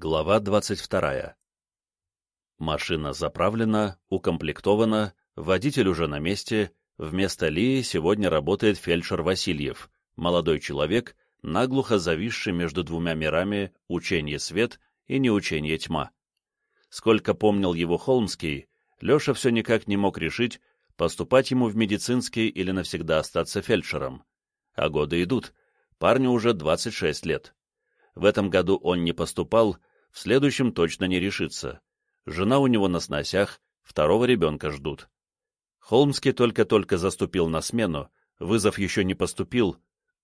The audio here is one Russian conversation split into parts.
Глава 22. Машина заправлена, укомплектована, водитель уже на месте, вместо Лии сегодня работает фельдшер Васильев, молодой человек, наглухо зависший между двумя мирами учение свет и неучение тьма. Сколько помнил его Холмский, Леша все никак не мог решить, поступать ему в медицинский или навсегда остаться фельдшером. А годы идут, парню уже 26 лет. В этом году он не поступал, в следующем точно не решится. Жена у него на сносях, второго ребенка ждут. Холмский только-только заступил на смену, вызов еще не поступил,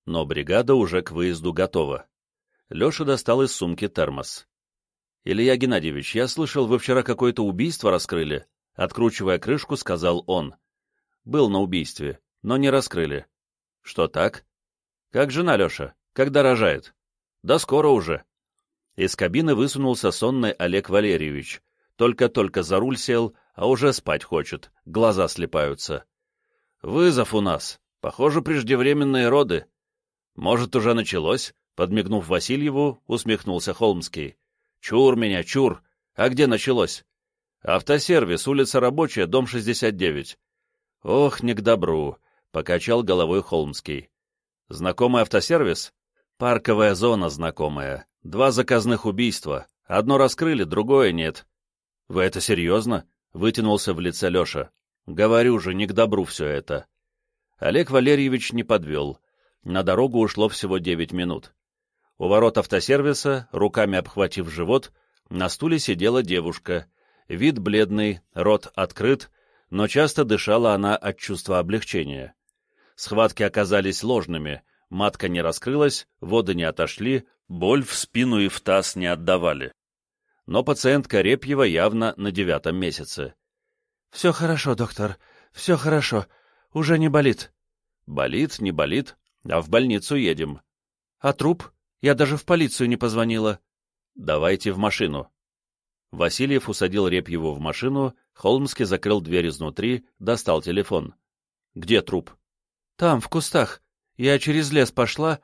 но бригада уже к выезду готова. Леша достал из сумки термос. «Илья Геннадьевич, я слышал, вы вчера какое-то убийство раскрыли?» Откручивая крышку, сказал он. «Был на убийстве, но не раскрыли». «Что так?» «Как жена, Леша? Когда рожает?» Да скоро уже. Из кабины высунулся сонный Олег Валерьевич. Только-только за руль сел, а уже спать хочет, глаза слепаются. Вызов у нас. Похоже, преждевременные роды. Может, уже началось? Подмигнув Васильеву, усмехнулся Холмский. Чур меня, чур. А где началось? Автосервис, улица Рабочая, дом 69. Ох, не к добру, покачал головой Холмский. Знакомый автосервис? Парковая зона знакомая. Два заказных убийства. Одно раскрыли, другое нет. Вы это серьезно? Вытянулся в лице Леша. Говорю же, не к добру все это. Олег Валерьевич не подвел. На дорогу ушло всего девять минут. У ворот автосервиса, руками обхватив живот, на стуле сидела девушка. Вид бледный, рот открыт, но часто дышала она от чувства облегчения. Схватки оказались ложными — матка не раскрылась, воды не отошли, боль в спину и в таз не отдавали. Но пациентка Репьева явно на девятом месяце. «Все хорошо, доктор, все хорошо, уже не болит». «Болит, не болит, а в больницу едем». «А труп? Я даже в полицию не позвонила». «Давайте в машину». Васильев усадил Репьеву в машину, Холмский закрыл дверь изнутри, достал телефон. «Где труп?» «Там, в кустах. Я через лес пошла,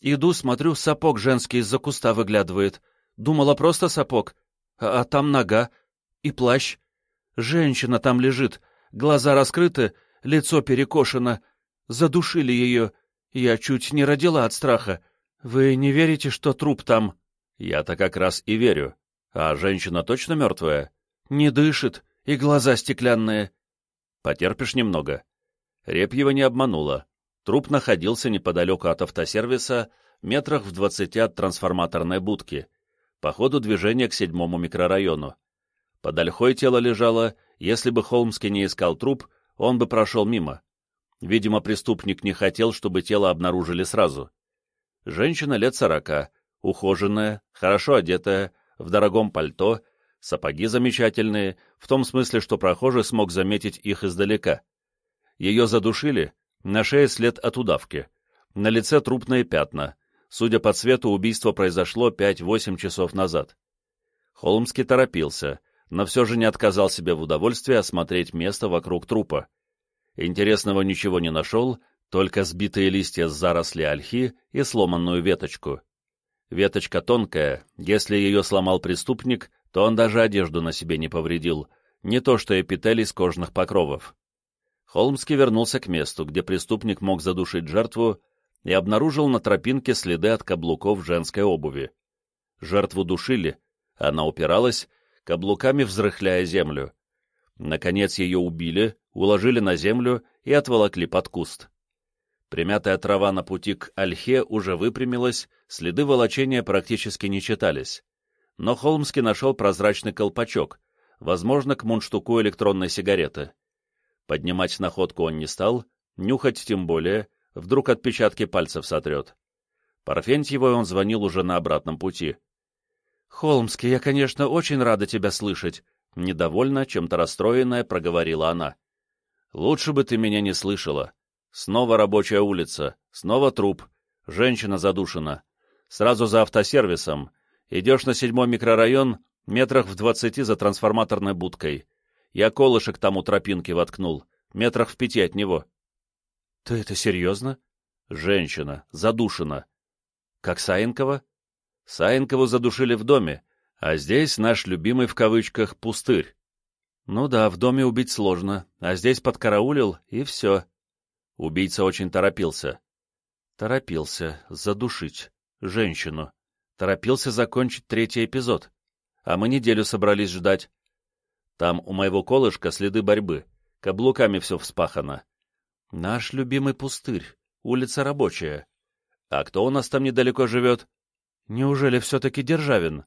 иду, смотрю, сапог женский из-за куста выглядывает. Думала, просто сапог, а, а там нога и плащ. Женщина там лежит, глаза раскрыты, лицо перекошено. Задушили ее. Я чуть не родила от страха. Вы не верите, что труп там? Я-то как раз и верю. А женщина точно мертвая? Не дышит, и глаза стеклянные. Потерпишь немного. Репьева не обманула. Труп находился неподалеку от автосервиса, метрах в двадцати от трансформаторной будки, по ходу движения к седьмому микрорайону. Под ольхой тело лежало, если бы Холмский не искал труп, он бы прошел мимо. Видимо, преступник не хотел, чтобы тело обнаружили сразу. Женщина лет сорока, ухоженная, хорошо одетая, в дорогом пальто, сапоги замечательные, в том смысле, что прохожий смог заметить их издалека. Ее задушили, на шее след от удавки. На лице трупные пятна. Судя по цвету, убийство произошло 5-8 часов назад. Холмский торопился, но все же не отказал себе в удовольствии осмотреть место вокруг трупа. Интересного ничего не нашел, только сбитые листья с заросли ольхи и сломанную веточку. Веточка тонкая, если ее сломал преступник, то он даже одежду на себе не повредил, не то что эпителий с кожных покровов. Холмский вернулся к месту, где преступник мог задушить жертву, и обнаружил на тропинке следы от каблуков женской обуви. Жертву душили, она упиралась, каблуками взрыхляя землю. Наконец ее убили, уложили на землю и отволокли под куст. Примятая трава на пути к Ольхе уже выпрямилась, следы волочения практически не читались. Но Холмский нашел прозрачный колпачок, возможно, к мундштуку электронной сигареты. Поднимать находку он не стал, нюхать тем более, вдруг отпечатки пальцев сотрет. Парфентьевой он звонил уже на обратном пути. «Холмский, я, конечно, очень рада тебя слышать», — недовольно, чем-то расстроенная, проговорила она. «Лучше бы ты меня не слышала. Снова рабочая улица, снова труп, женщина задушена. Сразу за автосервисом. Идешь на седьмой микрорайон, метрах в двадцати за трансформаторной будкой. Я колышек там у тропинки воткнул, метрах в пяти от него. — Ты это серьезно? — Женщина, задушена. — Как Саенкова? Саенкову задушили в доме, А здесь наш любимый в кавычках пустырь. Ну да, в доме убить сложно, а здесь подкараулил, и все. Убийца очень торопился. Торопился задушить женщину. Торопился закончить третий эпизод. А мы неделю собрались ждать. Там у моего колышка следы борьбы. Каблуками все вспахано. Наш любимый пустырь, улица Рабочая. А кто у нас там недалеко живет? Неужели все-таки Державин?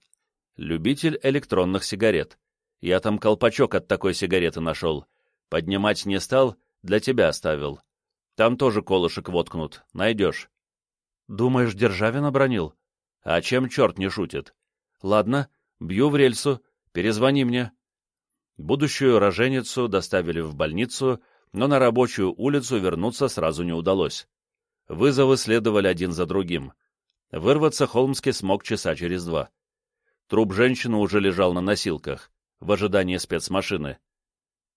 Любитель электронных сигарет. Я там колпачок от такой сигареты нашел. Поднимать не стал, для тебя оставил. Там тоже колышек воткнут, найдешь. Думаешь, Державин обронил? А чем черт не шутит? Ладно, бью в рельсу, перезвони мне. Будущую роженицу доставили в больницу, но на рабочую улицу вернуться сразу не удалось. Вызовы следовали один за другим. Вырваться Холмский смог часа через два. Труп женщины уже лежал на носилках, в ожидании спецмашины.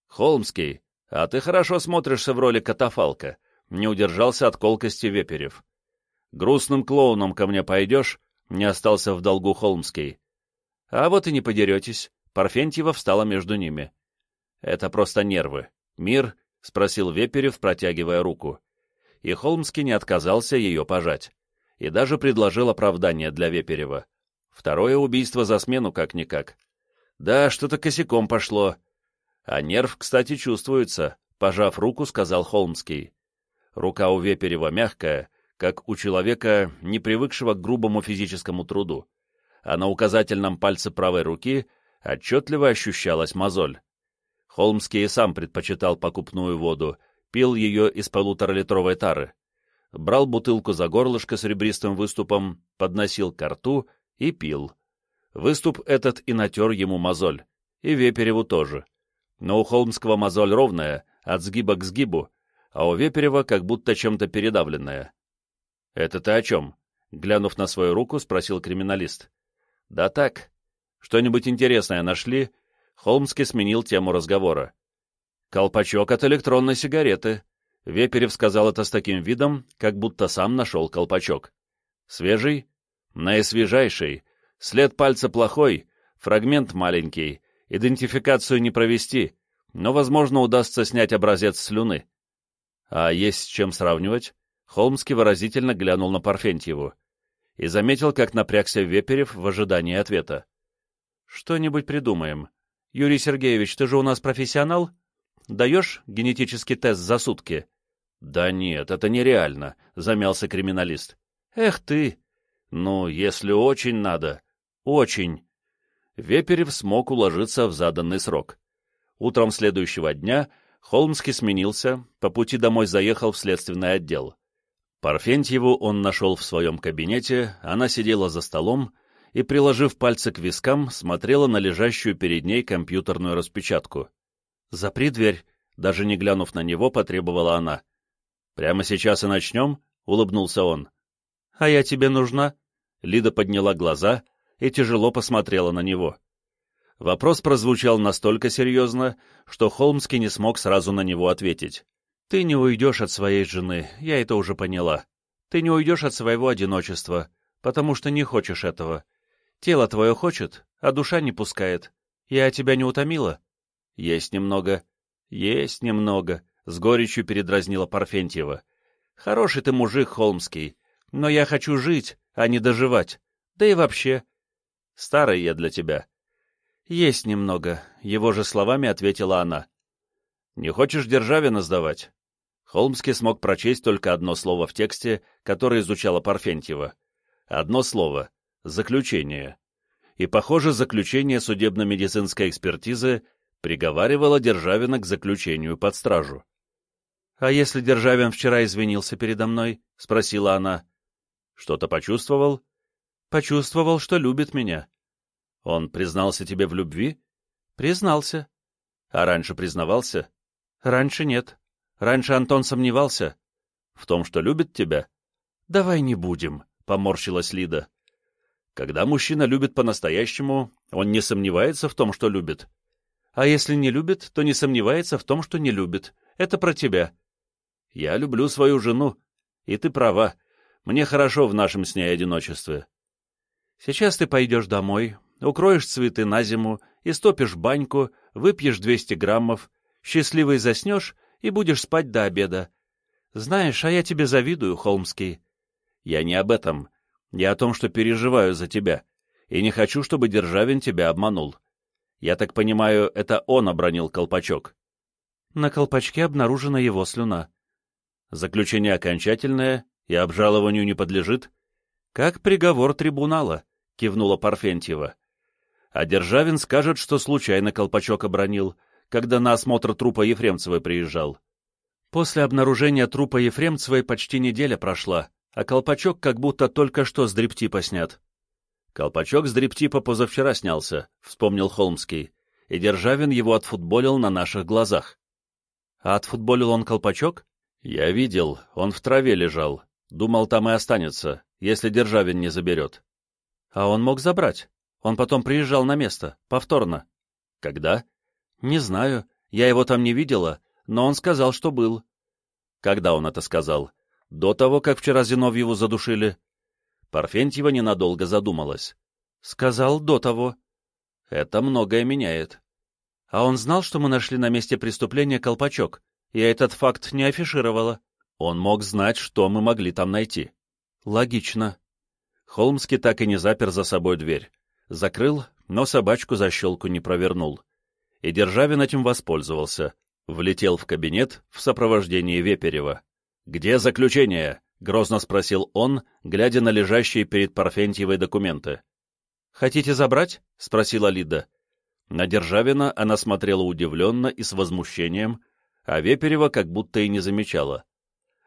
«Холмский, а ты хорошо смотришься в роли катафалка», — не удержался от колкости Веперев. «Грустным клоуном ко мне пойдешь?» — не остался в долгу Холмский. «А вот и не подеретесь. Парфентьева встала между ними. «Это просто нервы. Мир?» — спросил Веперев, протягивая руку. И Холмский не отказался ее пожать. И даже предложил оправдание для Веперева. Второе убийство за смену как-никак. Да, что-то косяком пошло. А нерв, кстати, чувствуется, пожав руку, сказал Холмский. Рука у Веперева мягкая, как у человека, не привыкшего к грубому физическому труду. А на указательном пальце правой руки отчетливо ощущалась мозоль. Холмский и сам предпочитал покупную воду, пил ее из полуторалитровой тары. Брал бутылку за горлышко с ребристым выступом, подносил ко рту и пил. Выступ этот и натер ему мозоль, и Вепереву тоже. Но у Холмского мозоль ровная, от сгиба к сгибу, а у Веперева как будто чем-то передавленная. «Это ты о чем?» — глянув на свою руку, спросил криминалист. «Да так, что-нибудь интересное нашли?» Холмский сменил тему разговора. «Колпачок от электронной сигареты». Веперев сказал это с таким видом, как будто сам нашел колпачок. «Свежий?» «Наисвежайший. След пальца плохой, фрагмент маленький, идентификацию не провести, но, возможно, удастся снять образец слюны». «А есть с чем сравнивать?» Холмский выразительно глянул на Парфентьеву и заметил, как напрягся Веперев в ожидании ответа. Что-нибудь придумаем. Юрий Сергеевич, ты же у нас профессионал? Даешь генетический тест за сутки? Да нет, это нереально, замялся криминалист. Эх ты! Ну, если очень надо. Очень. Веперев смог уложиться в заданный срок. Утром следующего дня Холмский сменился, по пути домой заехал в следственный отдел. Парфентьеву он нашел в своем кабинете, она сидела за столом и, приложив пальцы к вискам, смотрела на лежащую перед ней компьютерную распечатку. «Запри дверь», — даже не глянув на него, потребовала она. «Прямо сейчас и начнем?» — улыбнулся он. «А я тебе нужна?» Лида подняла глаза и тяжело посмотрела на него. Вопрос прозвучал настолько серьезно, что Холмский не смог сразу на него ответить. «Ты не уйдешь от своей жены, я это уже поняла. Ты не уйдешь от своего одиночества, потому что не хочешь этого. Тело твое хочет, а душа не пускает. Я тебя не утомила? Есть немного. Есть немного, — с горечью передразнила Парфентьева. Хороший ты мужик, Холмский, но я хочу жить, а не доживать. Да и вообще. Старый я для тебя. Есть немного, — его же словами ответила она. Не хочешь Державина сдавать? Холмский смог прочесть только одно слово в тексте, которое изучала Парфентьева. Одно слово заключение. И, похоже, заключение судебно-медицинской экспертизы приговаривало Державина к заключению под стражу. «А если Державин вчера извинился передо мной?» — спросила она. «Что-то почувствовал?» «Почувствовал, что любит меня». «Он признался тебе в любви?» «Признался». «А раньше признавался?» «Раньше нет. Раньше Антон сомневался». «В том, что любит тебя?» «Давай не будем», — поморщилась Лида. Когда мужчина любит по-настоящему, он не сомневается в том, что любит. А если не любит, то не сомневается в том, что не любит. Это про тебя. Я люблю свою жену, и ты права. Мне хорошо в нашем с ней одиночестве. Сейчас ты пойдешь домой, укроешь цветы на зиму, истопишь баньку, выпьешь 200 граммов, счастливый заснешь и будешь спать до обеда. Знаешь, а я тебе завидую, Холмский. Я не об этом. Я о том, что переживаю за тебя, и не хочу, чтобы Державин тебя обманул. Я так понимаю, это он обронил колпачок. На колпачке обнаружена его слюна. Заключение окончательное и обжалованию не подлежит? Как приговор трибунала, кивнула Парфентьева. А Державин скажет, что случайно колпачок обронил, когда на осмотр трупа Ефремцевой приезжал. После обнаружения трупа Ефремцевой почти неделя прошла, а колпачок как будто только что с дриптипа снят. Колпачок с дриптипа позавчера снялся, вспомнил Холмский, и Державин его отфутболил на наших глазах. А отфутболил он колпачок? Я видел, он в траве лежал. Думал, там и останется, если Державин не заберет. А он мог забрать. Он потом приезжал на место, повторно. Когда? Не знаю, я его там не видела, но он сказал, что был. Когда он это сказал? До того, как вчера Зиновьеву задушили? Парфентьева ненадолго задумалась. Сказал до того. Это многое меняет. А он знал, что мы нашли на месте преступления колпачок. Я этот факт не афишировала. Он мог знать, что мы могли там найти. Логично. Холмский так и не запер за собой дверь. Закрыл, но собачку за щелку не провернул. И Державин этим воспользовался. Влетел в кабинет в сопровождении Веперева. «Где заключение?» — грозно спросил он, глядя на лежащие перед Парфентьевой документы. «Хотите забрать?» — спросила Лида. На Державина она смотрела удивленно и с возмущением, а Веперева как будто и не замечала.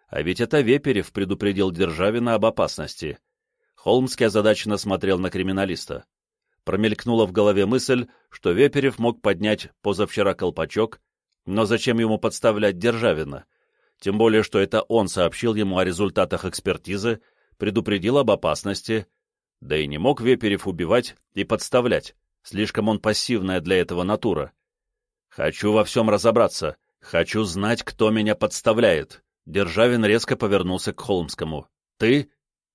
А ведь это Веперев предупредил Державина об опасности. Холмский озадаченно смотрел на криминалиста. Промелькнула в голове мысль, что Веперев мог поднять позавчера колпачок, но зачем ему подставлять Державина? Тем более, что это он сообщил ему о результатах экспертизы, предупредил об опасности, да и не мог Веперев убивать и подставлять, слишком он пассивная для этого натура. «Хочу во всем разобраться, хочу знать, кто меня подставляет», Державин резко повернулся к Холмскому. «Ты?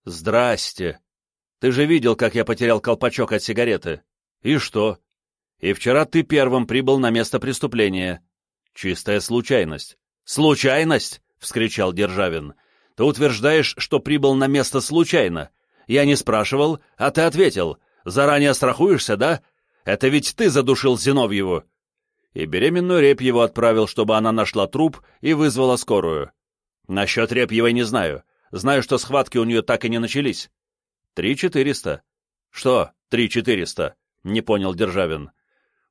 Здрасте! Ты же видел, как я потерял колпачок от сигареты. И что? И вчера ты первым прибыл на место преступления. Чистая случайность. «Случайность!» — вскричал Державин. «Ты утверждаешь, что прибыл на место случайно. Я не спрашивал, а ты ответил. Заранее страхуешься, да? Это ведь ты задушил Зиновьеву!» И беременную Репьеву отправил, чтобы она нашла труп и вызвала скорую. Насчет Репьевой не знаю. Знаю, что схватки у нее так и не начались. Три четыреста. Что три четыреста? Не понял Державин.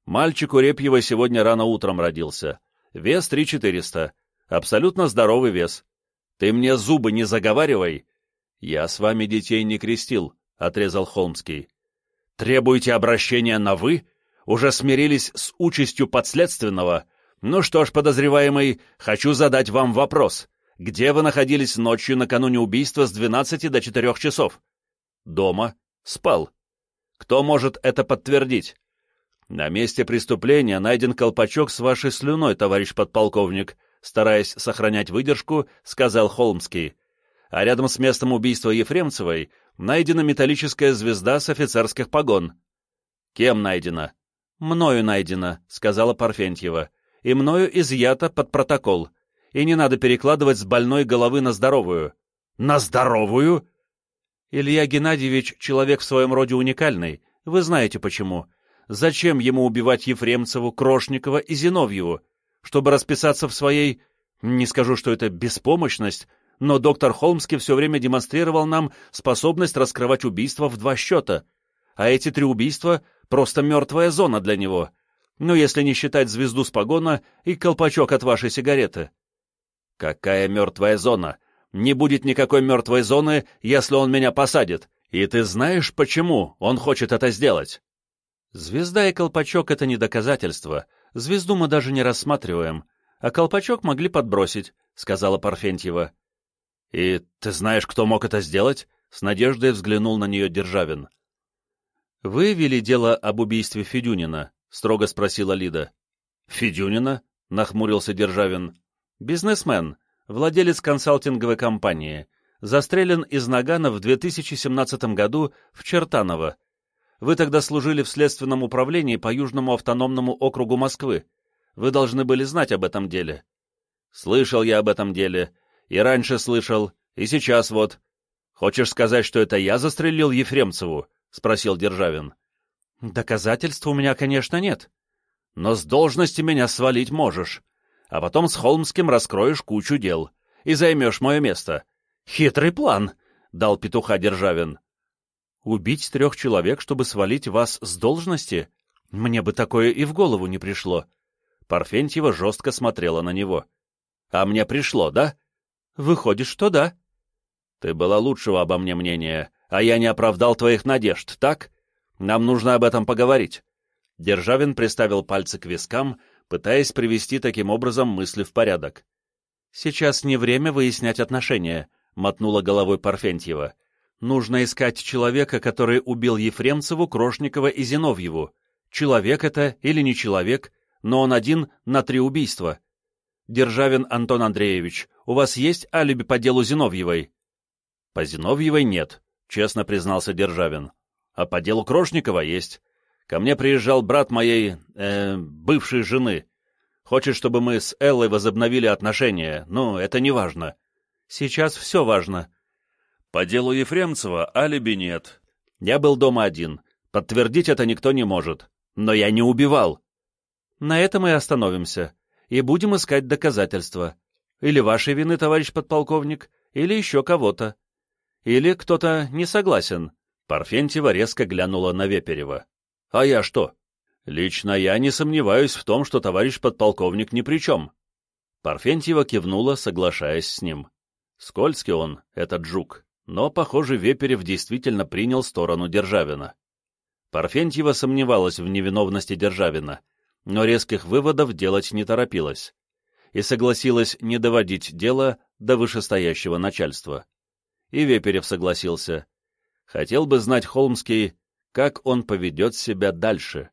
Мальчик у Репьевой сегодня рано утром родился. Вес три четыреста. Абсолютно здоровый вес. Ты мне зубы не заговаривай. Я с вами детей не крестил, — отрезал Холмский. Требуете обращения на «вы»? Уже смирились с участью подследственного? Ну что ж, подозреваемый, хочу задать вам вопрос. Где вы находились ночью накануне убийства с 12 до 4 часов? Дома. Спал. Кто может это подтвердить? На месте преступления найден колпачок с вашей слюной, товарищ подполковник, стараясь сохранять выдержку, сказал Холмский. А рядом с местом убийства Ефремцевой найдена металлическая звезда с офицерских погон. Кем найдена? Мною найдена, сказала Парфентьева. И мною изъята под протокол. И не надо перекладывать с больной головы на здоровую. На здоровую? Илья Геннадьевич человек в своем роде уникальный. Вы знаете почему. Зачем ему убивать Ефремцеву, Крошникова и Зиновьеву? Чтобы расписаться в своей... Не скажу, что это беспомощность, но доктор Холмский все время демонстрировал нам способность раскрывать убийства в два счета. А эти три убийства — просто мертвая зона для него. Ну, если не считать звезду с погона и колпачок от вашей сигареты. Какая мертвая зона? Не будет никакой мертвой зоны, если он меня посадит. И ты знаешь, почему он хочет это сделать? Звезда и колпачок — это не доказательство, Звезду мы даже не рассматриваем, а колпачок могли подбросить», — сказала Парфентьева. «И ты знаешь, кто мог это сделать?» — с надеждой взглянул на нее Державин. «Вы вели дело об убийстве Федюнина?» — строго спросила Лида. «Федюнина?» — нахмурился Державин. «Бизнесмен, владелец консалтинговой компании, застрелен из Нагана в 2017 году в Чертаново. Вы тогда служили в Следственном управлении по Южному автономному округу Москвы. Вы должны были знать об этом деле. Слышал я об этом деле. И раньше слышал, и сейчас вот. Хочешь сказать, что это я застрелил Ефремцеву? — спросил Державин. Доказательств у меня, конечно, нет. Но с должности меня свалить можешь. А потом с Холмским раскроешь кучу дел. И займешь мое место. Хитрый план, — дал петуха Державин. Убить трех человек, чтобы свалить вас с должности? Мне бы такое и в голову не пришло. Парфентьева жестко смотрела на него. А мне пришло, да? Выходит, что да. Ты была лучшего обо мне мнения, а я не оправдал твоих надежд, так? Нам нужно об этом поговорить. Державин приставил пальцы к вискам, пытаясь привести таким образом мысли в порядок. «Сейчас не время выяснять отношения», — мотнула головой Парфентьева. Нужно искать человека, который убил Ефремцеву, Крошникова и Зиновьеву. Человек это или не человек, но он один на три убийства. Державин Антон Андреевич, у вас есть алиби по делу Зиновьевой? По Зиновьевой нет, честно признался Державин. А по делу Крошникова есть. Ко мне приезжал брат моей, э, бывшей жены. Хочет, чтобы мы с Эллой возобновили отношения, но это не важно. Сейчас все важно. По делу Ефремцева алиби нет. Я был дома один. Подтвердить это никто не может. Но я не убивал. На этом и остановимся. И будем искать доказательства. Или вашей вины, товарищ подполковник, или еще кого-то. Или кто-то не согласен. Парфентьева резко глянула на Веперева. А я что? Лично я не сомневаюсь в том, что товарищ подполковник ни при чем. Парфентьева кивнула, соглашаясь с ним. Скользкий он, этот жук но, похоже, Веперев действительно принял сторону Державина. Парфентьева сомневалась в невиновности Державина, но резких выводов делать не торопилась и согласилась не доводить дело до вышестоящего начальства. И Веперев согласился. Хотел бы знать Холмский, как он поведет себя дальше.